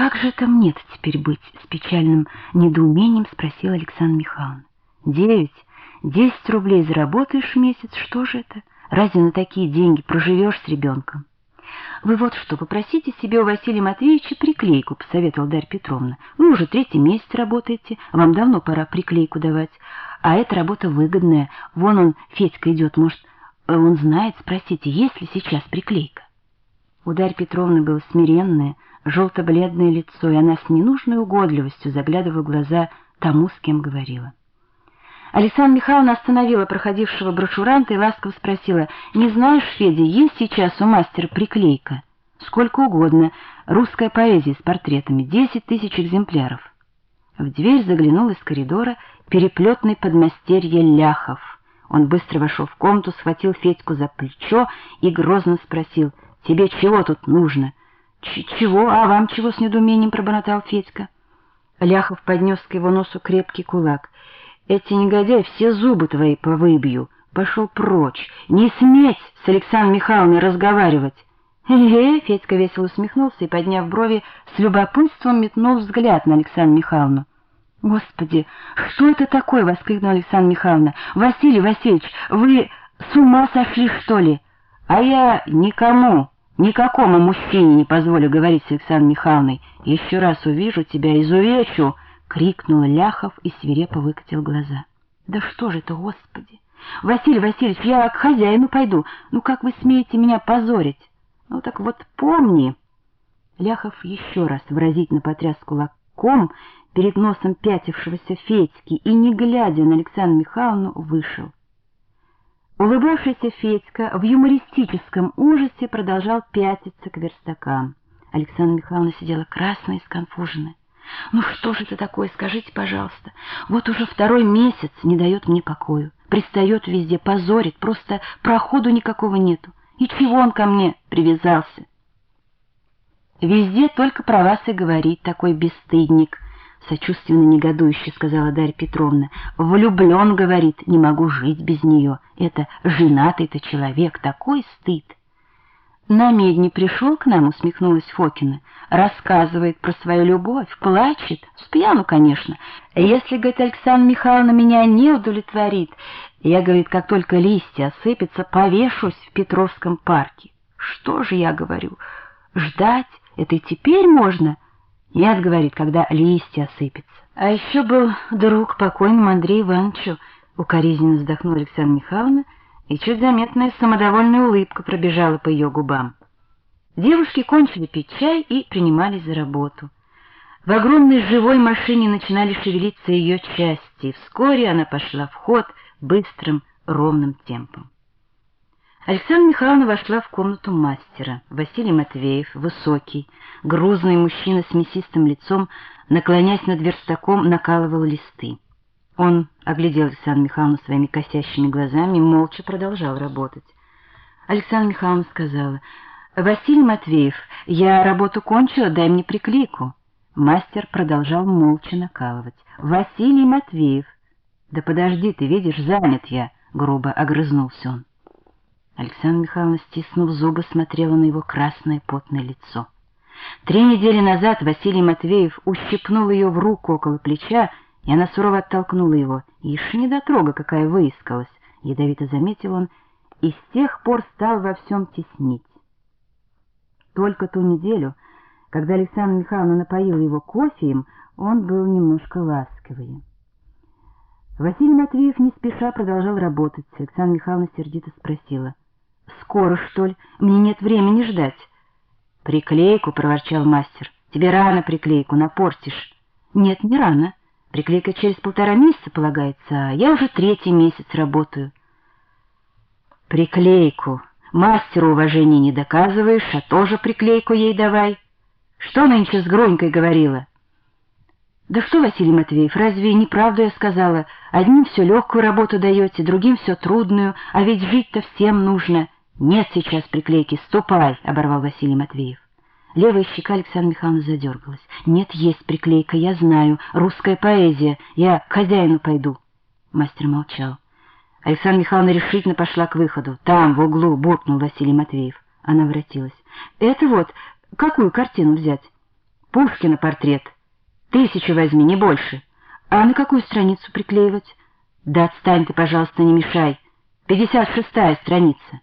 как же это мне-то теперь быть? С печальным недоумением спросила Александра Михайловна. Девять, десять рублей заработаешь в месяц, что же это? Разве на такие деньги проживешь с ребенком? Вы вот что, попросите себе у Василия Матвеевича приклейку, посоветовала Дарья Петровна. Вы уже третий месяц работаете, вам давно пора приклейку давать. А эта работа выгодная. Вон он, Федька идет, может, он знает, спросите, есть ли сейчас приклейка. У Дарьи Петровны было смиренное, желто-бледное лицо, и она с ненужной угодливостью заглядывала в глаза тому, с кем говорила. Александра Михайловна остановила проходившего брошюранта и ласково спросила, «Не знаешь, Федя, есть сейчас у мастера приклейка?» «Сколько угодно. Русская поэзия с портретами. Десять тысяч экземпляров». В дверь заглянул из коридора переплетный подмастерье Ляхов. Он быстро вошел в комнату, схватил Федьку за плечо и грозно спросил, «Тебе чего тут нужно?» Ч «Чего? А вам чего?» — с недоумением пробормотал Федька. Ляхов поднес к его носу крепкий кулак. Эти негодяи все зубы твои повыбью. Пошел прочь. Не сметь с Александром Михайловной разговаривать. Э, Федька весело усмехнулся и, подняв брови, с любопытством метнул взгляд на Александру Михайловну. «Господи, что это такое?» — воскликнула Александра Михайловна. «Василий Васильевич, вы с ума сошли, что ли? А я никому, никакому мужчине не позволю говорить с Александрой Михайловной. Еще раз увижу тебя, изувечу!» — крикнул Ляхов и свирепо выкатил глаза. «Да что же это, Господи! Василий Васильевич, я к хозяину пойду. Ну как вы смеете меня позорить? Ну так вот помни!» Ляхов еще раз выразительно потряс кулаком перед носом пятившегося Федьки и, не глядя на Александру Михайловну, вышел. Улыбавшийся Федька в юмористическом ужасе продолжал пятиться к верстакам. Александра Михайловна сидела красная и сконфуженная. Ну что же это такое, скажите, пожалуйста. Вот уже второй месяц не дает мне покою. Пристает везде, позорит, просто проходу никакого нету. И чего он ко мне привязался? Везде только про вас и говорит такой бесстыдник, сочувственно негодующе сказала Дарья Петровна. Влюблен, говорит, не могу жить без нее. Это женатый-то человек, такой стыд. На медне пришел к нам, усмехнулась Фокина, рассказывает про свою любовь, плачет, с конечно. Если, говорит, Александра Михайловна меня не удовлетворит, я, говорит, как только листья осыпятся, повешусь в Петровском парке. Что же я говорю? Ждать? Это и теперь можно? Нет, говорит, когда листья осыпятся. А еще был друг покойному Андрею Ивановичу, укоризненно вздохнула Александра Михайловна, и чуть заметная самодовольная улыбка пробежала по ее губам. Девушки кончили пить чай и принимались за работу. В огромной живой машине начинали шевелиться ее части, и вскоре она пошла в ход быстрым, ровным темпом. Александра Михайловна вошла в комнату мастера. Василий Матвеев, высокий, грузный мужчина с мясистым лицом, наклонясь над верстаком, накалывал листы. Он оглядел Александру Михайловну своими косящими глазами и молча продолжал работать. Александра Михайловна сказала, «Василий Матвеев, я работу кончила, дай мне приклейку». Мастер продолжал молча накалывать. «Василий Матвеев». «Да подожди, ты видишь, занят я», — грубо огрызнулся он. Александра Михайловна, стиснув зубы, смотрела на его красное потное лицо. Три недели назад Василий Матвеев ущипнул ее в руку около плеча, и она сурово оттолкнула его. Ишь, недотрога какая выискалась, — ядовито заметил он, и с тех пор стал во всем теснить. Только ту неделю, когда Александра Михайловна напоила его кофеем, он был немножко ласковее. Василий Матвеев не спеша продолжал работать. Александра Михайловна сердито спросила. — Скоро, что ли? Мне нет времени ждать. — Приклейку, — проворчал мастер. — Тебе рано приклейку, напортишь. — Нет, не рано. Приклейка через полтора месяца полагается, а я уже третий месяц работаю. Приклейку. Мастеру уважения не доказываешь, а тоже приклейку ей давай. Что нынче с Гронькой говорила? Да что, Василий Матвеев, разве неправду я сказала? Одним все легкую работу даете, другим все трудную, а ведь жить-то всем нужно. Нет сейчас приклейки, ступай, — оборвал Василий Матвеев. Левая щека Александра Михайловна задергалась. «Нет, есть приклейка, я знаю. Русская поэзия. Я к хозяину пойду». Мастер молчал. Александра Михайловна решительно пошла к выходу. «Там, в углу», — буркнул Василий Матвеев. Она вратилась. «Это вот, какую картину взять?» Пушкина портрет. Тысячу возьми, не больше. А на какую страницу приклеивать? Да отстань ты, пожалуйста, не мешай. Пятьдесят шестая страница.